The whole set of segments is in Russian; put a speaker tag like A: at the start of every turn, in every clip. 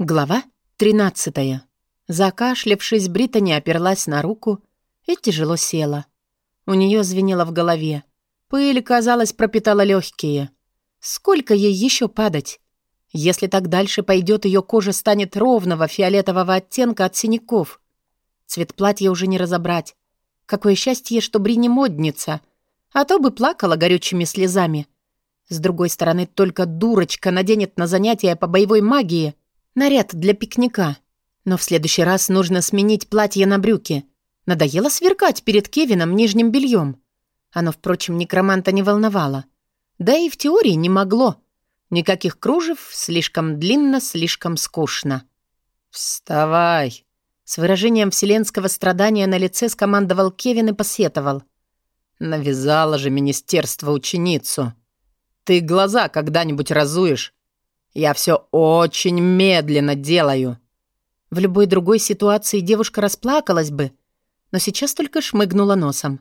A: Глава 13. Закашлявшись, Британи оперлась на руку и тяжело села. У нее звенело в голове. Пыль, казалось, пропитала легкие. Сколько ей еще падать? Если так дальше пойдет, ее кожа станет ровного фиолетового оттенка от синяков. Цвет платья уже не разобрать. Какое счастье, что Бри не модница, а то бы плакала горючими слезами. С другой стороны, только дурочка наденет на занятия по боевой магии — Наряд для пикника. Но в следующий раз нужно сменить платье на брюки. Надоело сверкать перед Кевином нижним бельем. Оно, впрочем, некроманта не волновало. Да и в теории не могло. Никаких кружев, слишком длинно, слишком скучно.
B: «Вставай!» С выражением вселенского страдания на лице скомандовал Кевин и посетовал. «Навязала же министерство ученицу. Ты глаза когда-нибудь разуешь? Я все очень медленно делаю».
A: В любой другой ситуации девушка расплакалась бы, но сейчас только шмыгнула носом.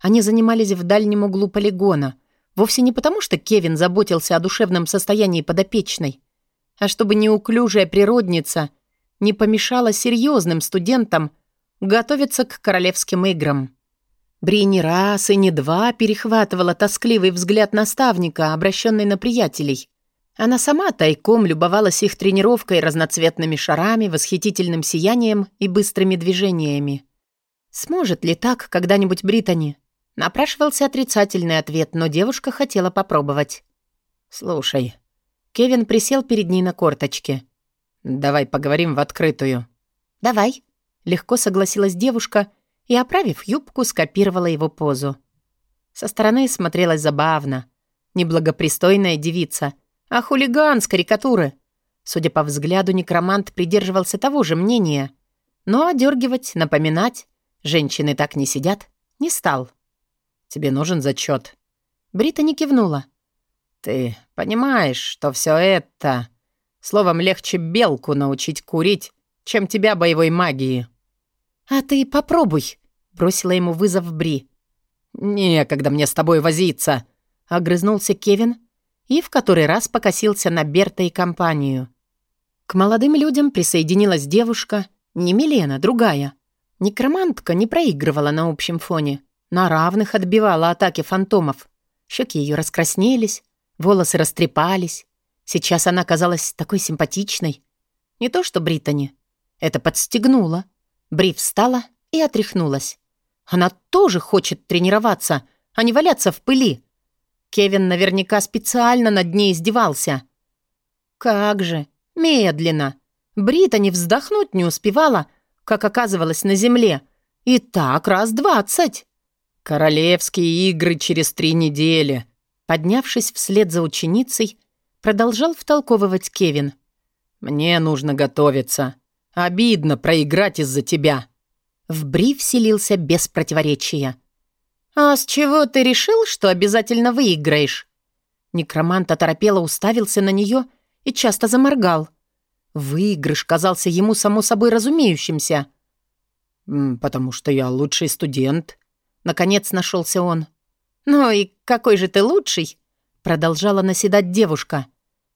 A: Они занимались в дальнем углу полигона, вовсе не потому, что Кевин заботился о душевном состоянии подопечной, а чтобы неуклюжая природница не помешала серьезным студентам готовиться к королевским играм. Бри не раз и не два перехватывала тоскливый взгляд наставника, обращенный на приятелей, она сама тайком любовалась их тренировкой разноцветными шарами, восхитительным сиянием и быстрыми движениями. Сможет ли так когда-нибудь Британи? Напрашивался отрицательный ответ, но девушка хотела попробовать.
B: «Слушай».
A: Кевин присел перед ней на корточке.
B: «Давай поговорим в открытую».
A: «Давай», — легко согласилась девушка и, оправив юбку, скопировала его позу. Со стороны смотрелась забавно. Неблагопристойная девица — а хулиган с карикатуры. Судя по взгляду, некромант придерживался того же мнения. Но одергивать, напоминать, женщины так не сидят, не стал.
B: «Тебе нужен зачет.
A: Брита не кивнула.
B: «Ты понимаешь, что все это... Словом, легче белку научить курить, чем тебя боевой магии».
A: «А ты попробуй», — бросила ему вызов Бри.
B: «Некогда мне с тобой возиться», — огрызнулся Кевин,
A: и в который раз покосился на Берта и компанию. К молодым людям присоединилась девушка, не Милена, другая. Некромантка не проигрывала на общем фоне, на равных отбивала атаки фантомов. Щеки ее раскраснелись, волосы растрепались. Сейчас она казалась такой симпатичной. Не то что Британи. Это подстегнуло. Бри встала и отряхнулась. Она тоже хочет тренироваться, а не валяться в пыли. Кевин наверняка специально над ней издевался. Как же, медленно. Брита не вздохнуть не успевала, как оказывалась на земле. И так раз двадцать.
B: «Королевские игры через три недели»,
A: поднявшись вслед за ученицей, продолжал втолковывать Кевин.
B: «Мне нужно готовиться. Обидно проиграть из-за тебя».
A: В Бри вселился без противоречия. «А с чего ты решил, что обязательно выиграешь?» Некромант оторопело уставился на нее и часто заморгал. Выигрыш казался ему само собой разумеющимся.
B: «Потому что я лучший студент», — наконец нашелся он.
A: «Ну и какой же ты лучший?» — продолжала наседать девушка.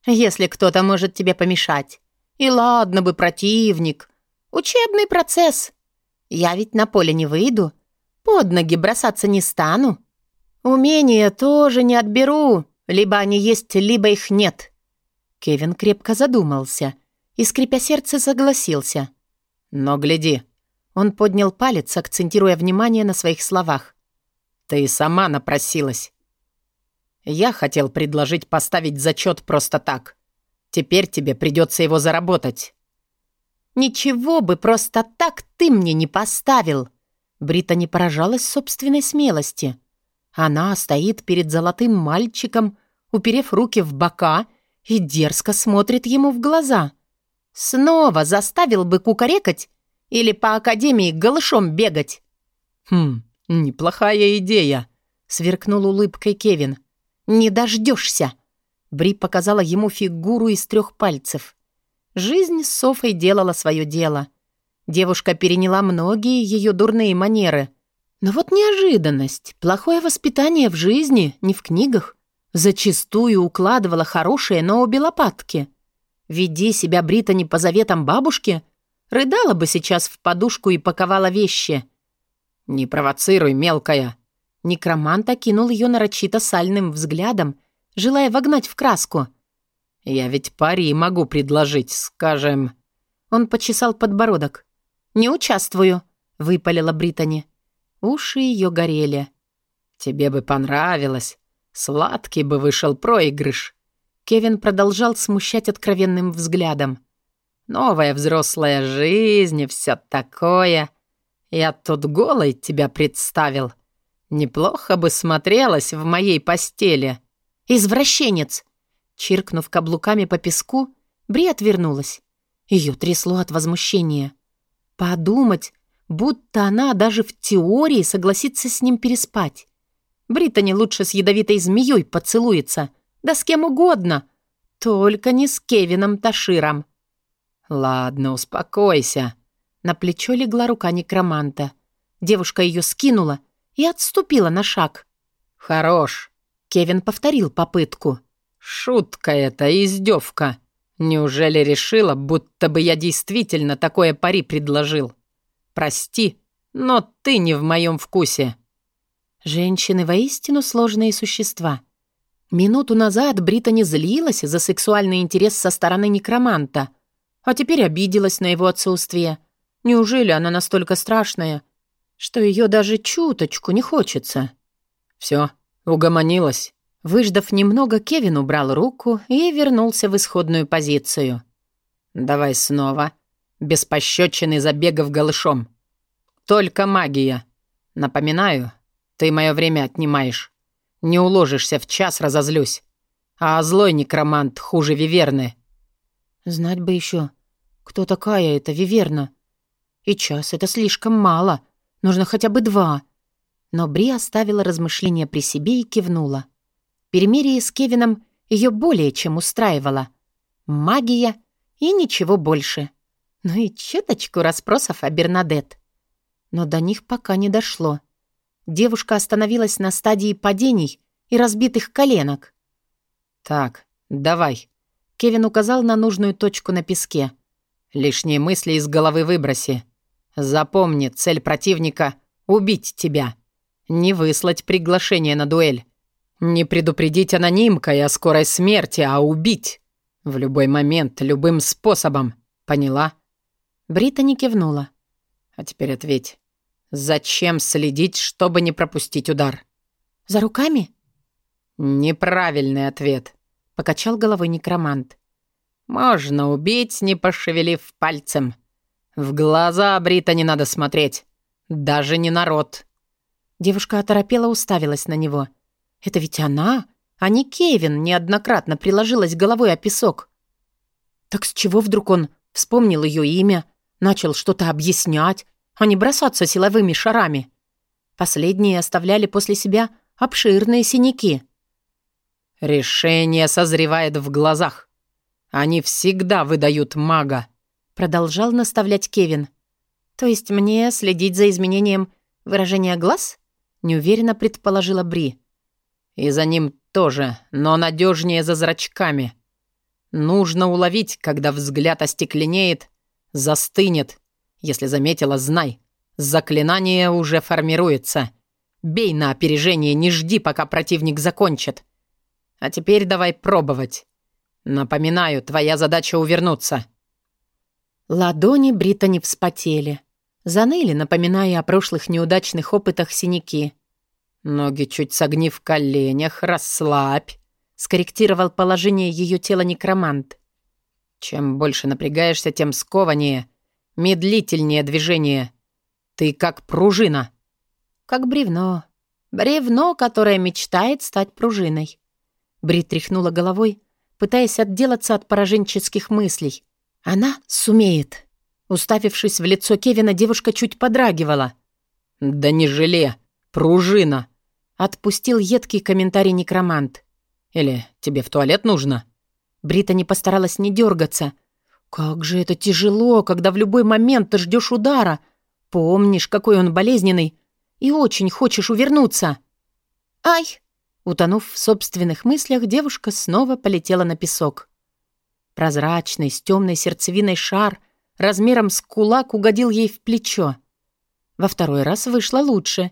A: «Если кто-то может тебе помешать. И ладно бы противник. Учебный процесс. Я ведь на поле не выйду, под ноги бросаться не стану. Умения тоже не отберу. Либо они есть, либо их нет. Кевин крепко задумался и, скрипя сердце, согласился.
B: Но гляди.
A: Он поднял палец, акцентируя внимание на своих словах.
B: Ты сама напросилась. Я хотел предложить поставить зачет просто так. Теперь тебе придется его заработать.
A: Ничего бы просто так ты мне не поставил, Брита не поражалась собственной смелости. Она стоит перед золотым мальчиком, уперев руки в бока и дерзко смотрит ему в глаза. Снова заставил бы кукарекать или по академии голышом бегать.
B: «Хм, неплохая идея», — сверкнул улыбкой Кевин.
A: «Не дождешься!» Бри показала ему фигуру из трех пальцев. Жизнь с Софой делала свое дело. Девушка переняла многие ее дурные манеры. Но вот неожиданность, плохое воспитание в жизни, не в книгах, зачастую укладывала хорошее на обе лопатки. Веди себя Британи по заветам бабушки, рыдала бы сейчас в подушку и паковала вещи.
B: «Не провоцируй, мелкая!»
A: Некромант окинул ее нарочито сальным взглядом, желая вогнать в краску.
B: «Я ведь пари могу предложить, скажем...»
A: Он почесал подбородок. «Не участвую», — выпалила Британи. Уши ее горели.
B: «Тебе бы понравилось. Сладкий бы вышел проигрыш».
A: Кевин продолжал смущать откровенным взглядом.
B: «Новая взрослая жизнь и все такое. Я тут голой тебя представил. Неплохо бы смотрелась в моей постели».
A: «Извращенец!» Чиркнув каблуками по песку, Бри отвернулась. Ее трясло от возмущения. Подумать, будто она даже в теории согласится с ним переспать. Британи лучше с ядовитой змеей поцелуется, да с кем угодно, только не с Кевином Таширом.
B: «Ладно, успокойся».
A: На плечо легла рука некроманта. Девушка ее скинула и отступила на шаг.
B: «Хорош».
A: Кевин повторил попытку.
B: «Шутка это, издевка. Неужели решила, будто бы я действительно такое пари предложил? Прости, но ты не в моем вкусе».
A: Женщины воистину сложные существа. Минуту назад Британи злилась за сексуальный интерес со стороны некроманта, а теперь обиделась на его отсутствие. Неужели она настолько страшная, что ее даже чуточку не хочется?
B: Все, угомонилась.
A: Выждав немного, Кевин убрал руку и вернулся в исходную позицию.
B: «Давай снова. Без пощечины забегов голышом. Только магия. Напоминаю, ты мое время отнимаешь. Не уложишься в час, разозлюсь. А злой некромант хуже Виверны».
A: «Знать бы еще, кто такая эта Виверна. И час — это слишком мало. Нужно хотя бы два». Но Бри оставила размышления при себе и кивнула. Перемирие с Кевином ее более чем устраивало. Магия и ничего больше. Ну и чуточку расспросов о Бернадет. Но до них пока не дошло. Девушка остановилась на стадии падений и разбитых коленок.
B: «Так, давай».
A: Кевин указал на нужную точку на песке.
B: «Лишние мысли из головы выброси. Запомни, цель противника — убить тебя. Не выслать приглашение на дуэль. Не предупредить анонимкой о скорой смерти, а убить. В любой момент, любым способом. Поняла?»
A: Брита не кивнула.
B: «А теперь ответь. Зачем следить, чтобы не пропустить удар?»
A: «За руками?»
B: «Неправильный ответ», — покачал головой некромант. «Можно убить, не пошевелив пальцем. В глаза Брита не надо смотреть. Даже не народ».
A: Девушка оторопела уставилась на него — это ведь она, а не Кевин, неоднократно приложилась головой о песок. Так с чего вдруг он вспомнил ее имя, начал что-то объяснять, а не бросаться силовыми шарами? Последние оставляли после себя обширные синяки.
B: «Решение созревает в глазах. Они всегда выдают мага», —
A: продолжал наставлять Кевин. «То есть мне следить за изменением выражения глаз?» — неуверенно предположила Бри.
B: И за ним тоже, но надежнее за зрачками. Нужно уловить, когда взгляд остекленеет, застынет. Если заметила, знай. Заклинание уже формируется. Бей на опережение, не жди, пока противник закончит. А теперь давай пробовать. Напоминаю, твоя задача увернуться.
A: Ладони Бриттани вспотели. Заныли, напоминая о прошлых неудачных опытах синяки.
B: «Ноги чуть согни в коленях, расслабь», —
A: скорректировал положение ее тела некромант.
B: «Чем больше напрягаешься, тем скованнее, медлительнее движение. Ты как пружина».
A: «Как бревно. Бревно, которое мечтает стать пружиной». Бри тряхнула головой, пытаясь отделаться от пораженческих мыслей. «Она сумеет». Уставившись в лицо Кевина, девушка чуть подрагивала.
B: «Да не желе! Пружина!»
A: Отпустил едкий комментарий некромант.
B: «Или тебе в туалет нужно?»
A: Брита не постаралась не дергаться. «Как же это тяжело, когда в любой момент ты ждешь удара. Помнишь, какой он болезненный, и очень хочешь увернуться». «Ай!» Утонув в собственных мыслях, девушка снова полетела на песок. Прозрачный, с темной сердцевиной шар размером с кулак угодил ей в плечо. Во второй раз вышло лучше.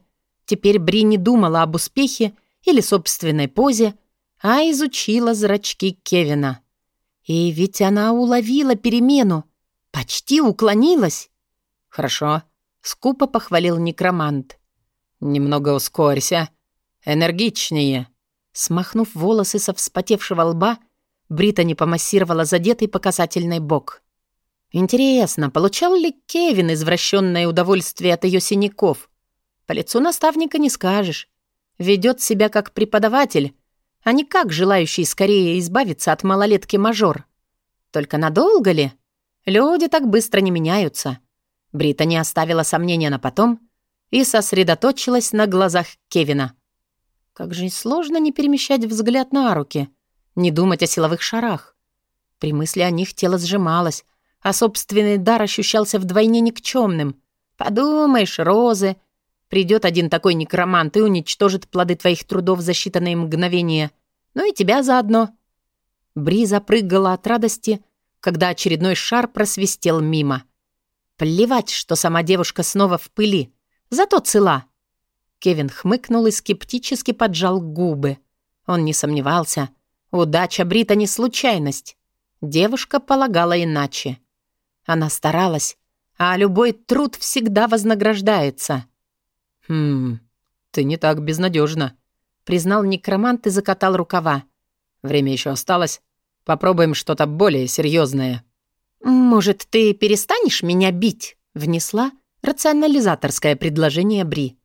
A: Теперь Бри не думала об успехе или собственной позе, а изучила зрачки Кевина. И ведь она уловила перемену, почти уклонилась. «Хорошо», — скупо похвалил некромант. «Немного ускорься. Энергичнее». Смахнув волосы со вспотевшего лба, Британи помассировала задетый показательный бок. Интересно, получал ли Кевин извращенное удовольствие от ее синяков? По лицу наставника не скажешь. Ведет себя как преподаватель, а не как желающий скорее избавиться от малолетки-мажор. Только надолго ли? Люди так быстро не меняются. Брита не оставила сомнения на потом и сосредоточилась на глазах Кевина. Как же сложно не перемещать взгляд на руки — не думать о силовых шарах. При мысли о них тело сжималось, а собственный дар ощущался вдвойне никчемным. Подумаешь, розы. Придет один такой некромант и уничтожит плоды твоих трудов за считанные мгновения. Ну и тебя заодно. Бри запрыгала от радости, когда очередной шар просвистел мимо. Плевать, что сама девушка снова в пыли. Зато цела. Кевин хмыкнул и скептически поджал губы. Он не сомневался — Удача Брита не случайность. Девушка полагала иначе. Она старалась, а любой труд всегда вознаграждается. «Хм, ты не так безнадежна, признал некромант и закатал рукава. «Время еще осталось. Попробуем что-то более серьезное. «Может, ты перестанешь меня бить?» — внесла рационализаторское предложение Бри.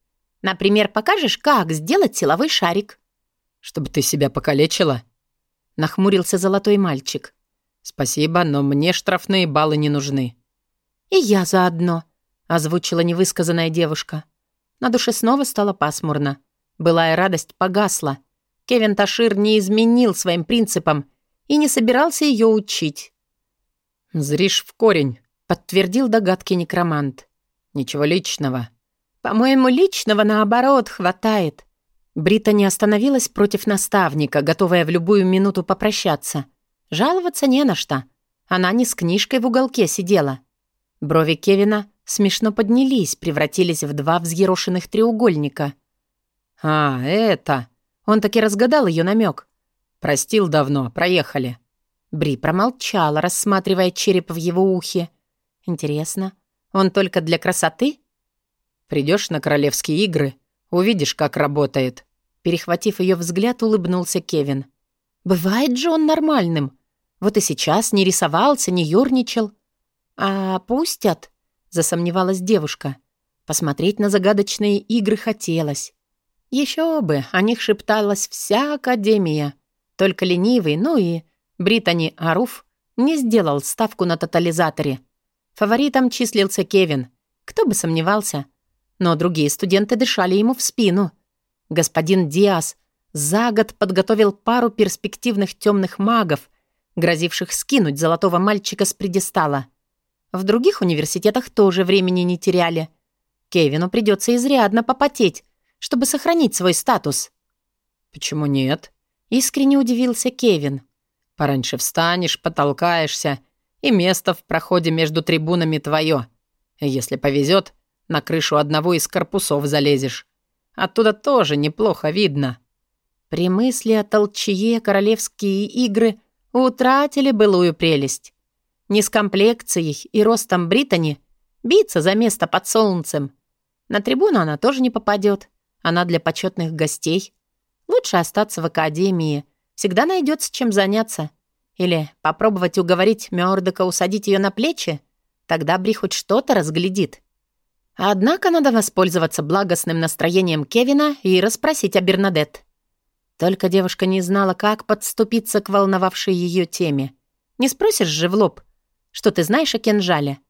A: «Например, покажешь, как сделать силовой шарик?» «Чтобы ты себя покалечила?» — нахмурился золотой мальчик. «Спасибо, но мне штрафные баллы не нужны». «И я заодно», — озвучила невысказанная девушка. На душе снова стало пасмурно. Былая радость погасла. Кевин Ташир не изменил своим принципам и не собирался ее учить. «Зришь в корень», — подтвердил догадки некромант. «Ничего личного». «По-моему, личного, наоборот, хватает. Брита не остановилась против наставника, готовая в любую минуту попрощаться. Жаловаться не на что. Она не с книжкой в уголке сидела. Брови Кевина смешно поднялись, превратились в два взъерошенных треугольника. «А, это...» Он таки разгадал ее намек. «Простил давно, проехали». Бри промолчала, рассматривая череп в его ухе. «Интересно, он только для красоты?» «Придешь на королевские игры, увидишь, как работает». Перехватив ее взгляд, улыбнулся Кевин. «Бывает же он нормальным. Вот и сейчас не рисовался, не юрничал». «А пустят?» — засомневалась девушка. Посмотреть на загадочные игры хотелось. Еще бы, о них шепталась вся Академия. Только ленивый, ну и Британи Аруф не сделал ставку на тотализаторе. Фаворитом числился Кевин. Кто бы сомневался. Но другие студенты дышали ему в спину — Господин Диас за год подготовил пару перспективных темных магов, грозивших скинуть золотого мальчика с предестала. В других университетах тоже времени не теряли. Кевину придется изрядно попотеть, чтобы сохранить свой статус. «Почему нет?» — искренне удивился Кевин. «Пораньше встанешь, потолкаешься, и место в проходе между трибунами твое. Если повезет, на крышу одного из корпусов залезешь. Оттуда тоже неплохо видно. При мысли о толчье королевские игры утратили былую прелесть. Не с комплекцией и ростом Британи биться за место под солнцем. На трибуну она тоже не попадет. Она для почетных гостей. Лучше остаться в академии. Всегда найдется чем заняться. Или попробовать уговорить Мёрдока усадить ее на плечи. Тогда Бри хоть что-то разглядит. Однако надо воспользоваться благостным настроением Кевина и расспросить о Бернадет. Только девушка не знала, как подступиться к волновавшей ее теме. Не спросишь же в лоб, что ты знаешь о кинжале.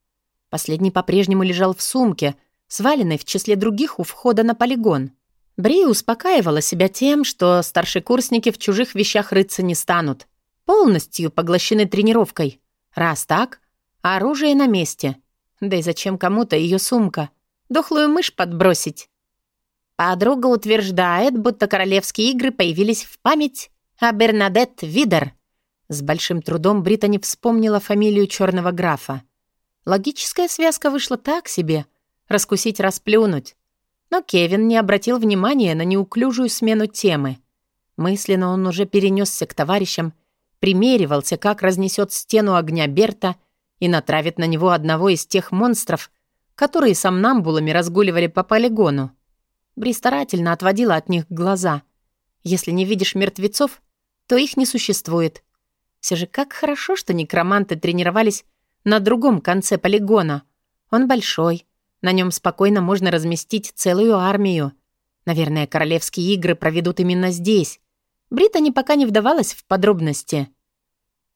A: Последний по-прежнему лежал в сумке, сваленной в числе других у входа на полигон. Бри успокаивала себя тем, что старшекурсники в чужих вещах рыться не станут. Полностью поглощены тренировкой. Раз так, оружие на месте. Да и зачем кому-то ее сумка? Дохлую мышь подбросить. Подруга утверждает, будто королевские игры появились в память о Бернадет Видер. С большим трудом Британи вспомнила фамилию черного графа. Логическая связка вышла так себе. Раскусить, расплюнуть. Но Кевин не обратил внимания на неуклюжую смену темы. Мысленно он уже перенесся к товарищам, примеривался, как разнесет стену огня Берта и натравит на него одного из тех монстров, которые сомнамбулами разгуливали по полигону. Бри старательно отводила от них глаза. Если не видишь мертвецов, то их не существует. Все же как хорошо, что некроманты тренировались на другом конце полигона. Он большой, на нем спокойно можно разместить целую армию. Наверное, королевские игры проведут именно здесь. Британи пока не вдавалась в подробности.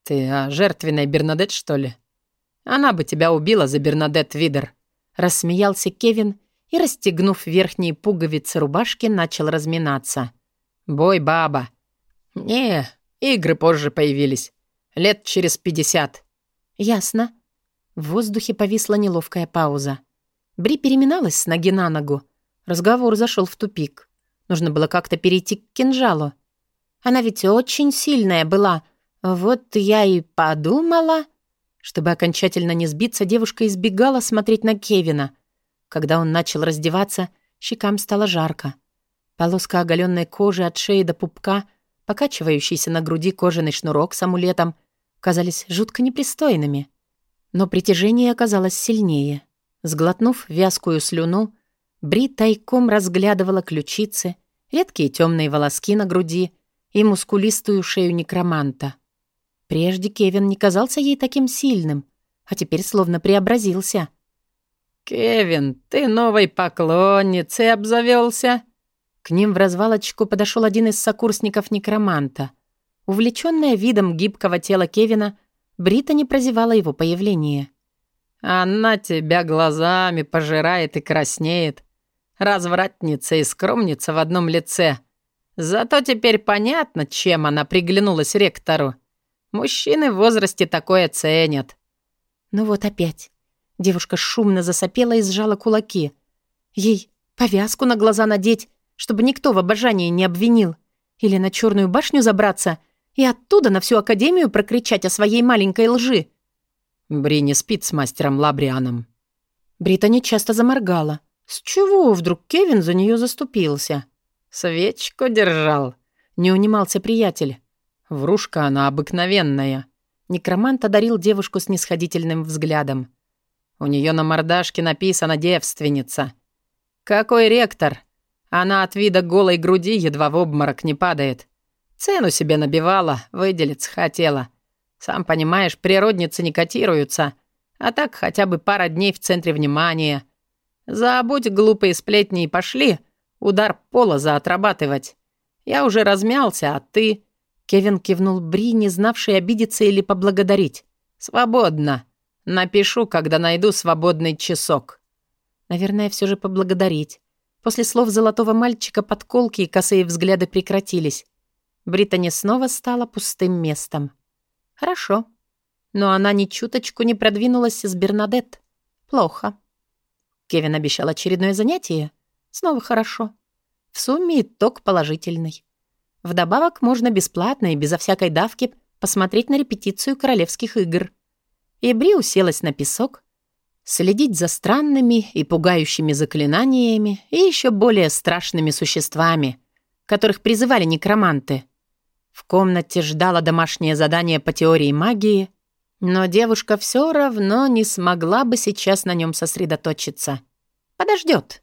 B: «Ты о жертвенной Бернадет, что ли? Она бы тебя убила за Бернадет Видер», — рассмеялся Кевин и, расстегнув верхние пуговицы рубашки, начал разминаться. «Бой, баба!» «Не, игры позже появились. Лет через пятьдесят».
A: «Ясно». В воздухе повисла неловкая пауза. Бри переминалась с ноги на ногу. Разговор зашел в тупик. Нужно было как-то перейти к кинжалу. Она ведь очень сильная была. Вот я и подумала... Чтобы окончательно не сбиться, девушка избегала смотреть на Кевина. Когда он начал раздеваться, щекам стало жарко. Полоска оголенной кожи от шеи до пупка, покачивающийся на груди кожаный шнурок с амулетом, казались жутко непристойными. Но притяжение оказалось сильнее. Сглотнув вязкую слюну, Бри тайком разглядывала ключицы, редкие темные волоски на груди и мускулистую шею некроманта. Прежде Кевин не казался ей таким сильным, а теперь словно преобразился.
B: «Кевин, ты новой поклонницей обзавелся?»
A: К ним в развалочку подошел один из сокурсников некроманта. Увлеченная видом гибкого тела Кевина, Брита не прозевала его появление.
B: «Она тебя глазами пожирает и краснеет. Развратница и скромница в одном лице. Зато теперь понятно, чем она приглянулась ректору. Мужчины в возрасте такое ценят».
A: Ну вот опять. Девушка шумно засопела и сжала кулаки. Ей повязку на глаза надеть, чтобы никто в обожании не обвинил. Или на черную башню забраться и оттуда на всю академию прокричать о своей маленькой лжи.
B: Бри не спит с мастером Лабрианом.
A: Британи часто заморгала. С чего вдруг Кевин за нее заступился?
B: Свечку держал.
A: Не унимался приятель.
B: Врушка она обыкновенная.
A: Некромант одарил девушку снисходительным взглядом.
B: У нее на мордашке написано «девственница». «Какой ректор?» Она от вида голой груди едва в обморок не падает. Цену себе набивала, выделиться хотела. Сам понимаешь, природницы не котируются. А так хотя бы пара дней в центре внимания. Забудь глупые сплетни и пошли. Удар пола заотрабатывать. Я уже размялся, а ты...
A: Кевин кивнул Бри, не знавший обидеться или поблагодарить.
B: «Свободно. Напишу, когда найду свободный часок».
A: Наверное, все же поблагодарить. После слов золотого мальчика подколки и косые взгляды прекратились. Британи снова стала пустым местом. Хорошо. Но она ни чуточку не продвинулась с Бернадет. Плохо. Кевин обещал очередное занятие. Снова хорошо. В сумме итог положительный. Вдобавок можно бесплатно и безо всякой давки посмотреть на репетицию королевских игр. И Бри уселась на песок, следить за странными и пугающими заклинаниями и еще более страшными существами, которых призывали некроманты. В комнате ждало домашнее задание по теории магии, но девушка все равно не смогла бы сейчас на нем сосредоточиться. Подождет.